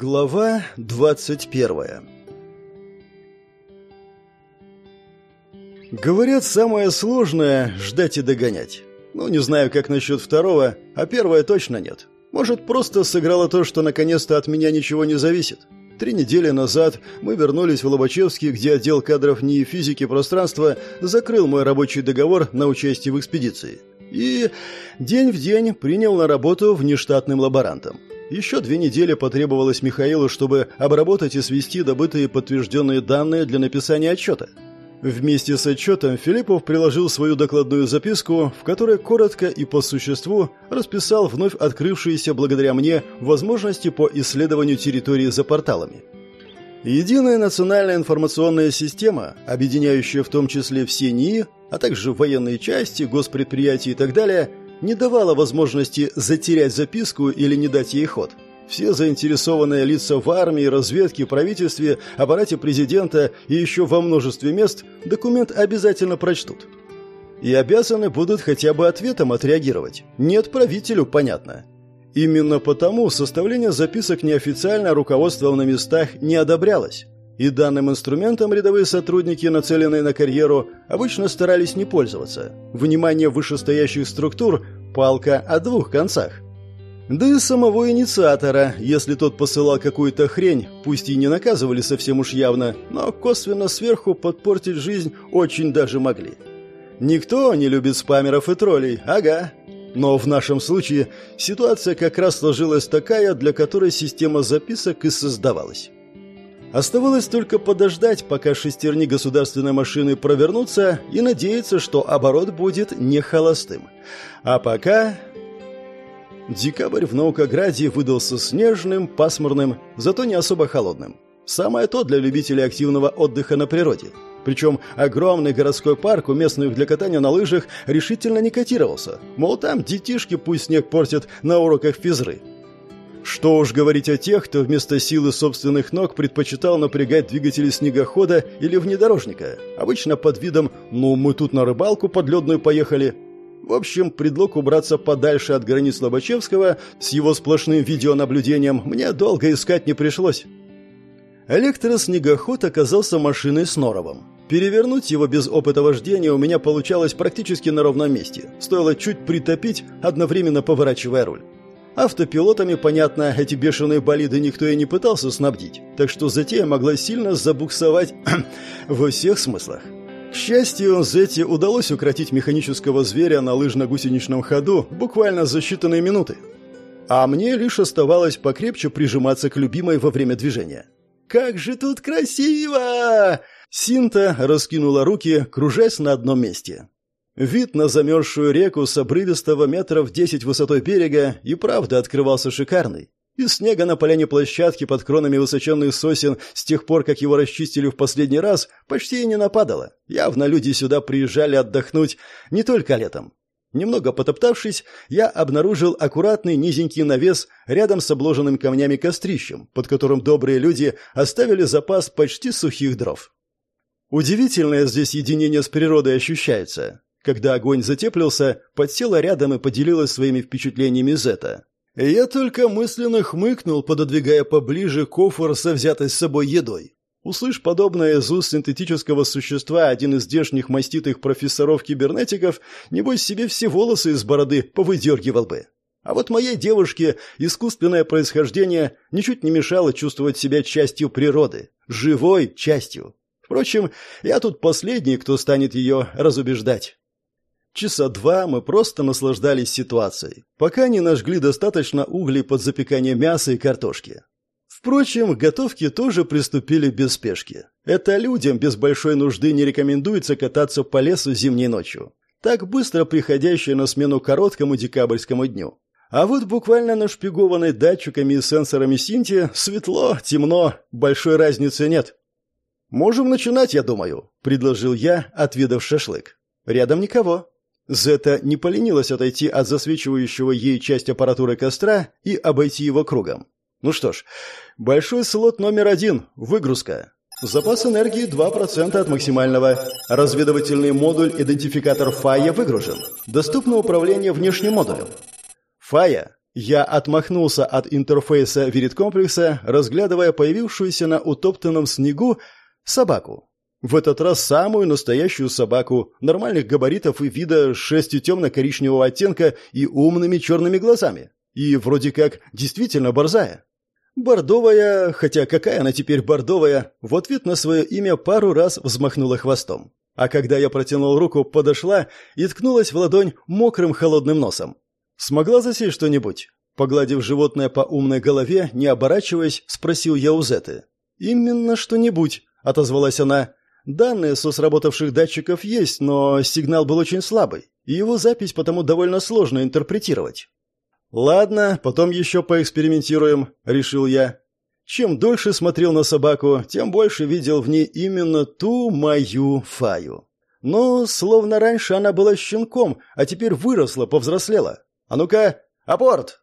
Глава 21 Говорят, самое сложное — ждать и догонять. Ну, не знаю, как насчет второго, а первое точно нет. Может, просто сыграло то, что наконец-то от меня ничего не зависит. Три недели назад мы вернулись в Лобачевский, где отдел кадров НИИ физики пространства закрыл мой рабочий договор на участие в экспедиции. И день в день принял на работу внештатным лаборантом. Еще две недели потребовалось Михаилу, чтобы обработать и свести добытые подтвержденные данные для написания отчета. Вместе с отчетом Филиппов приложил свою докладную записку, в которой коротко и по существу расписал вновь открывшиеся благодаря мне возможности по исследованию территории за порталами. Единая национальная информационная система, объединяющая в том числе все НИИ, а также военные части, госпредприятия и так далее – не давала возможности затерять записку или не дать ей ход. Все заинтересованные лица в армии, разведке, правительстве, аппарате президента и еще во множестве мест документ обязательно прочтут. И обязаны будут хотя бы ответом отреагировать. Нет правителю, понятно. Именно потому составление записок неофициально руководством на местах не одобрялось. И данным инструментом рядовые сотрудники, нацеленные на карьеру, обычно старались не пользоваться. Внимание вышестоящих структур – палка о двух концах. Да и самого инициатора, если тот посылал какую-то хрень, пусть и не наказывали совсем уж явно, но косвенно сверху подпортить жизнь очень даже могли. Никто не любит спамеров и троллей, ага. Но в нашем случае ситуация как раз сложилась такая, для которой система записок и создавалась. Оставалось только подождать, пока шестерни государственной машины провернутся, и надеяться, что оборот будет не холостым. А пока... Декабрь в Наукограде выдался снежным, пасмурным, зато не особо холодным. Самое то для любителей активного отдыха на природе. Причем огромный городской парк у местных для катания на лыжах решительно не котировался. Мол, там детишки пусть снег портят на уроках физры. Что уж говорить о тех, кто вместо силы собственных ног предпочитал напрягать двигатели снегохода или внедорожника, обычно под видом «ну, мы тут на рыбалку подледную поехали». В общем, предлог убраться подальше от границ Лобачевского с его сплошным видеонаблюдением мне долго искать не пришлось. Электроснегоход оказался машиной с норовом. Перевернуть его без опыта вождения у меня получалось практически на ровном месте. Стоило чуть притопить, одновременно поворачивая руль. Автопилотами, понятно, эти бешеные болиды никто и не пытался снабдить, так что затея могла сильно забуксовать во всех смыслах. К счастью, Зетти удалось укротить механического зверя на лыжно-гусеничном ходу буквально за считанные минуты. А мне лишь оставалось покрепче прижиматься к любимой во время движения. «Как же тут красиво!» Синта раскинула руки, кружась на одном месте. Вид на замерзшую реку с обрывистого метров десять высотой берега и правда открывался шикарный. Из снега на поляне площадки под кронами высоченных сосен с тех пор, как его расчистили в последний раз, почти и не нападало. Явно люди сюда приезжали отдохнуть не только летом. Немного потоптавшись, я обнаружил аккуратный низенький навес рядом с обложенным камнями кострищем, под которым добрые люди оставили запас почти сухих дров. Удивительное здесь единение с природой ощущается. Когда огонь затеплился, подсела рядом и поделилась своими впечатлениями Зета. Я только мысленно хмыкнул, пододвигая поближе кофр со взятой с собой едой. Услышь подобное из уст синтетического существа один из здешних маститых профессоров-кибернетиков, небось себе все волосы из бороды повыдергивал бы. А вот моей девушке искусственное происхождение ничуть не мешало чувствовать себя частью природы, живой частью. Впрочем, я тут последний, кто станет ее разубеждать. Часа два мы просто наслаждались ситуацией, пока не нажгли достаточно углей под запекание мяса и картошки. Впрочем, к готовке тоже приступили без спешки. Это людям без большой нужды не рекомендуется кататься по лесу зимней ночью, так быстро приходящей на смену короткому декабрьскому дню. А вот буквально нашпигованной датчиками и сенсорами Синти светло, темно, большой разницы нет. «Можем начинать, я думаю», — предложил я, отведав шашлык. «Рядом никого». Зета не поленилась отойти от засвечивающего ей часть аппаратуры костра и обойти его кругом. Ну что ж, большой слот номер один – выгрузка. Запас энергии 2% от максимального. Разведывательный модуль-идентификатор Фая выгружен. Доступно управление внешним модулем. Фая, Я отмахнулся от интерфейса вирит-комплекса, разглядывая появившуюся на утоптанном снегу собаку. В этот раз самую настоящую собаку, нормальных габаритов и вида, с шерстью темно-коричневого оттенка и умными черными глазами. И вроде как действительно борзая. Бордовая, хотя какая она теперь бордовая, в ответ на свое имя пару раз взмахнула хвостом. А когда я протянул руку, подошла и ткнулась в ладонь мокрым холодным носом. «Смогла засесть что-нибудь?» Погладив животное по умной голове, не оборачиваясь, спросил я у Зеты. «Именно что-нибудь», — отозвалась она. «Данные со сработавших датчиков есть, но сигнал был очень слабый, и его запись потому довольно сложно интерпретировать». «Ладно, потом еще поэкспериментируем», — решил я. Чем дольше смотрел на собаку, тем больше видел в ней именно ту мою Фаю. Но, словно раньше она была щенком, а теперь выросла, повзрослела. «А ну-ка, апорт!»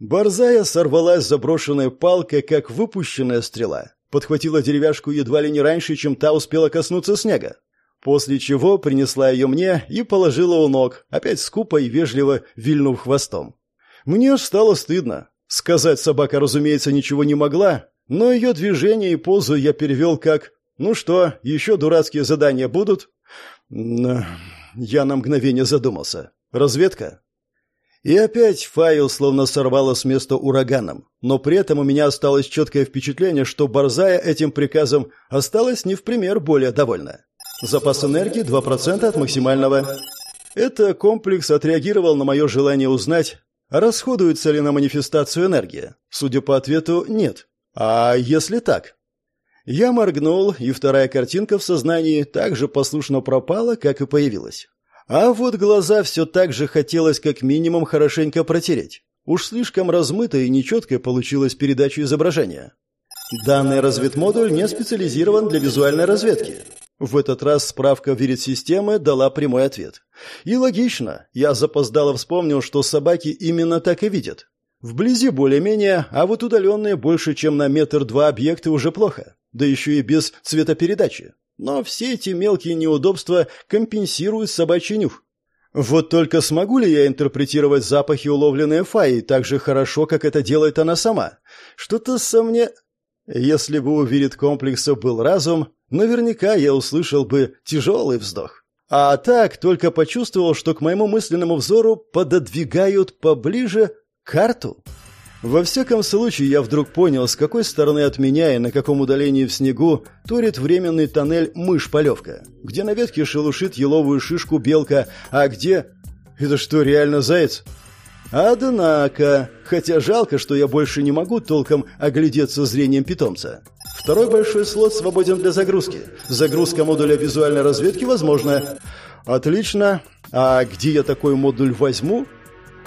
Борзая сорвалась заброшенной палкой, как выпущенная стрела. Подхватила деревяшку едва ли не раньше, чем та успела коснуться снега. После чего принесла ее мне и положила у ног, опять скупо и вежливо вильнув хвостом. Мне стало стыдно. Сказать собака, разумеется, ничего не могла, но ее движение и позу я перевел как «Ну что, еще дурацкие задания будут?» Я на мгновение задумался. «Разведка?» И опять файл словно сорвало с места ураганом, но при этом у меня осталось четкое впечатление, что Борзая этим приказом осталась не в пример более довольна. Запас энергии 2% от максимального. Это комплекс отреагировал на мое желание узнать, расходуется ли на манифестацию энергия. Судя по ответу, нет. А если так? Я моргнул, и вторая картинка в сознании также послушно пропала, как и появилась. А вот глаза все так же хотелось как минимум хорошенько протереть. Уж слишком размытой и нечеткой получилась передача изображения. Данный разведмодуль не специализирован для визуальной разведки. В этот раз справка вирит-системы дала прямой ответ. И логично, я запоздало вспомнил, что собаки именно так и видят. Вблизи более-менее, а вот удаленные больше, чем на метр-два объекты уже плохо. Да еще и без цветопередачи. Но все эти мелкие неудобства компенсирует собачий нюх. Вот только смогу ли я интерпретировать запахи, уловленные Фаей, так же хорошо, как это делает она сама? Что-то со мне... Если бы у Вирит комплекса был разум, наверняка я услышал бы тяжелый вздох. А так только почувствовал, что к моему мысленному взору пододвигают поближе карту. Во всяком случае, я вдруг понял, с какой стороны от меня и на каком удалении в снегу турит временный тоннель мышь-полевка, где на ветке шелушит еловую шишку белка, а где... Это что, реально заяц? Однако, хотя жалко, что я больше не могу толком оглядеться зрением питомца. Второй большой слот свободен для загрузки. Загрузка модуля визуальной разведки возможна. Отлично. А где я такой модуль возьму?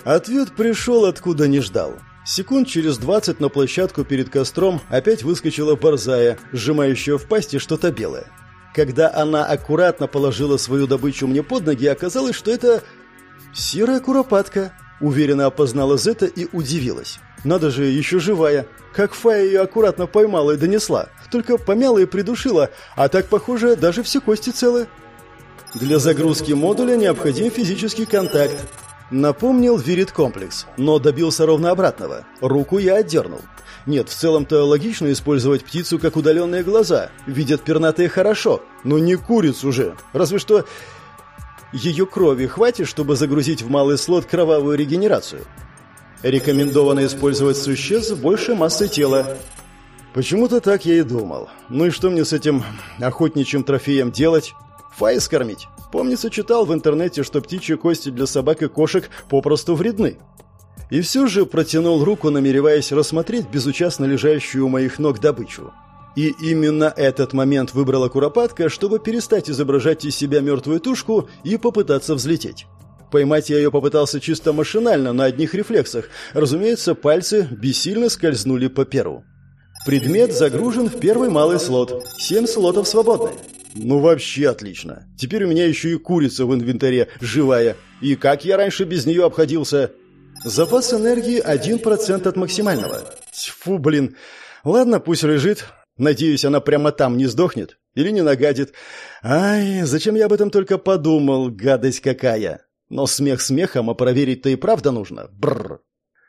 Ответ пришел, откуда не ждал. Секунд через двадцать на площадку перед костром опять выскочила борзая, сжимающая в пасти что-то белое. Когда она аккуратно положила свою добычу мне под ноги, оказалось, что это серая куропатка. Уверенно опознала Зета и удивилась. Надо же, еще живая. Как Фая ее аккуратно поймала и донесла. Только помяла и придушила, а так, похоже, даже все кости целы. Для загрузки модуля необходим физический контакт. Напомнил Вирит комплекс, но добился ровно обратного. Руку я отдернул. Нет, в целом-то логично использовать птицу как удаленные глаза. Видят пернатые хорошо, но не курицу же. Разве что ее крови хватит, чтобы загрузить в малый слот кровавую регенерацию. Рекомендовано использовать существ большей массы тела. Почему-то так я и думал. Ну и что мне с этим охотничьим трофеем делать? Фаис кормить? Помнится, читал в интернете, что птичьи кости для собак и кошек попросту вредны. И все же протянул руку, намереваясь рассмотреть безучастно лежащую у моих ног добычу. И именно этот момент выбрала куропатка, чтобы перестать изображать из себя мертвую тушку и попытаться взлететь. Поймать я ее попытался чисто машинально, на одних рефлексах. Разумеется, пальцы бессильно скользнули по перу. Предмет загружен в первый малый слот. Семь слотов свободны. Ну вообще отлично. Теперь у меня еще и курица в инвентаре живая. И как я раньше без нее обходился? Запас энергии 1% от максимального. Тьфу, блин. Ладно, пусть лежит. Надеюсь, она прямо там не сдохнет или не нагадит. Ай, зачем я об этом только подумал, гадость какая. Но смех смехом, а проверить-то и правда нужно. Бррр.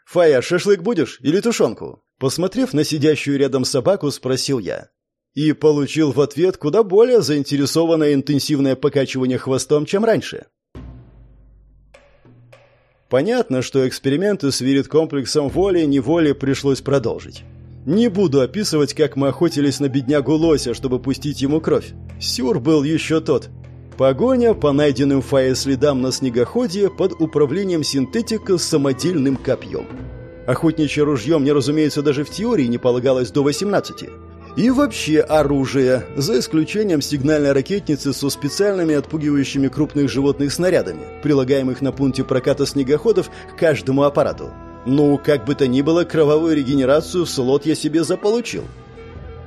«Фая, шашлык будешь или тушенку?» Посмотрев на сидящую рядом собаку, спросил я. И получил в ответ куда более заинтересованное интенсивное покачивание хвостом, чем раньше. Понятно, что эксперименты с вирит-комплексом воли-неволи пришлось продолжить. Не буду описывать, как мы охотились на беднягу лося, чтобы пустить ему кровь. Сюр был еще тот. Погоня по найденным фае следам на снегоходе под управлением синтетика с самодельным копьем. Охотничье ружье мне, разумеется, даже в теории не полагалось до 18. И вообще оружие, за исключением сигнальной ракетницы со специальными отпугивающими крупных животных снарядами, прилагаемых на пункте проката снегоходов к каждому аппарату. Ну, как бы то ни было, кровавую регенерацию в слот я себе заполучил.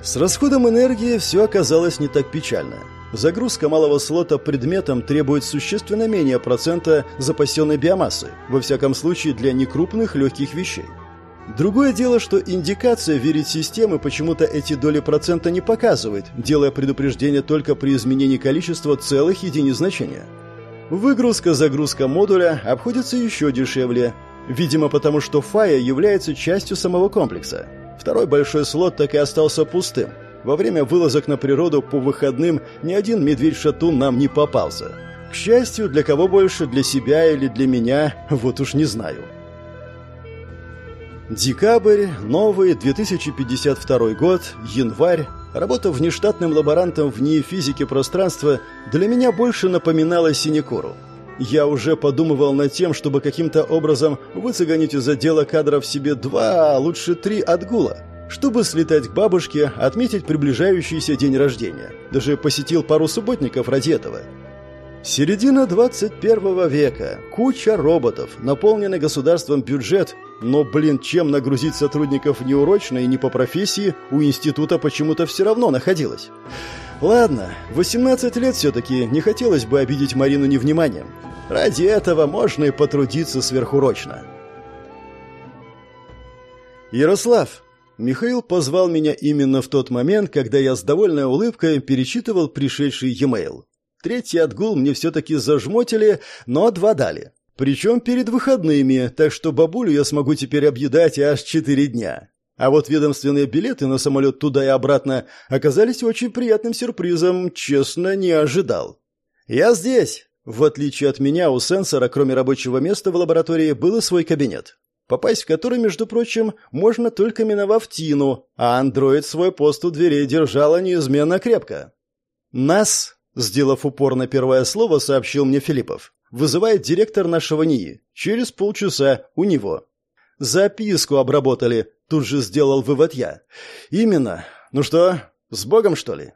С расходом энергии все оказалось не так печально. Загрузка малого слота предметом требует существенно менее процента запасенной биомассы, во всяком случае для некрупных легких вещей. Другое дело, что индикация верить системы почему-то эти доли процента не показывает, делая предупреждение только при изменении количества целых единиц значения. Выгрузка-загрузка модуля обходится еще дешевле, видимо потому что фая является частью самого комплекса. Второй большой слот так и остался пустым. Во время вылазок на природу по выходным ни один медведь-шатун нам не попался. К счастью, для кого больше, для себя или для меня, вот уж не знаю. Декабрь, новый 2052 год, январь. Работа внештатным лаборантом в НИИ физики пространства для меня больше напоминала синекуру. Я уже подумывал над тем, чтобы каким-то образом выцеганить из отдела кадров себе два, а лучше три отгула, чтобы слетать к бабушке, отметить приближающийся день рождения. Даже посетил пару субботников ради этого. Середина 21 века. Куча роботов, наполненный государством бюджет. Но, блин, чем нагрузить сотрудников неурочно и не по профессии, у института почему-то все равно находилось. Ладно, 18 лет все-таки, не хотелось бы обидеть Марину невниманием. Ради этого можно и потрудиться сверхурочно. Ярослав, Михаил позвал меня именно в тот момент, когда я с довольной улыбкой перечитывал пришедший e-mail. Третий отгул мне все-таки зажмотили, но два дали. Причем перед выходными, так что бабулю я смогу теперь объедать аж четыре дня. А вот ведомственные билеты на самолет туда и обратно оказались очень приятным сюрпризом, честно, не ожидал. «Я здесь!» В отличие от меня, у сенсора, кроме рабочего места в лаборатории, был и свой кабинет, попасть в который, между прочим, можно только миновав Тину, а андроид свой пост у дверей держала неизменно крепко. Нас Сделав упор на первое слово, сообщил мне Филиппов. «Вызывает директор нашего НИИ. Через полчаса у него». «Записку обработали», — тут же сделал вывод я. «Именно. Ну что, с Богом, что ли?»